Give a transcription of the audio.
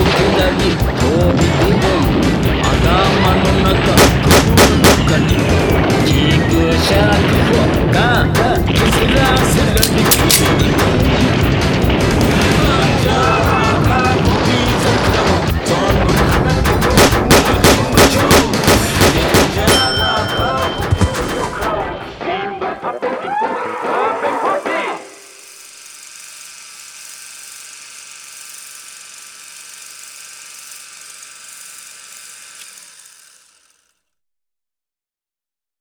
職軍団にご褒美ビンゴ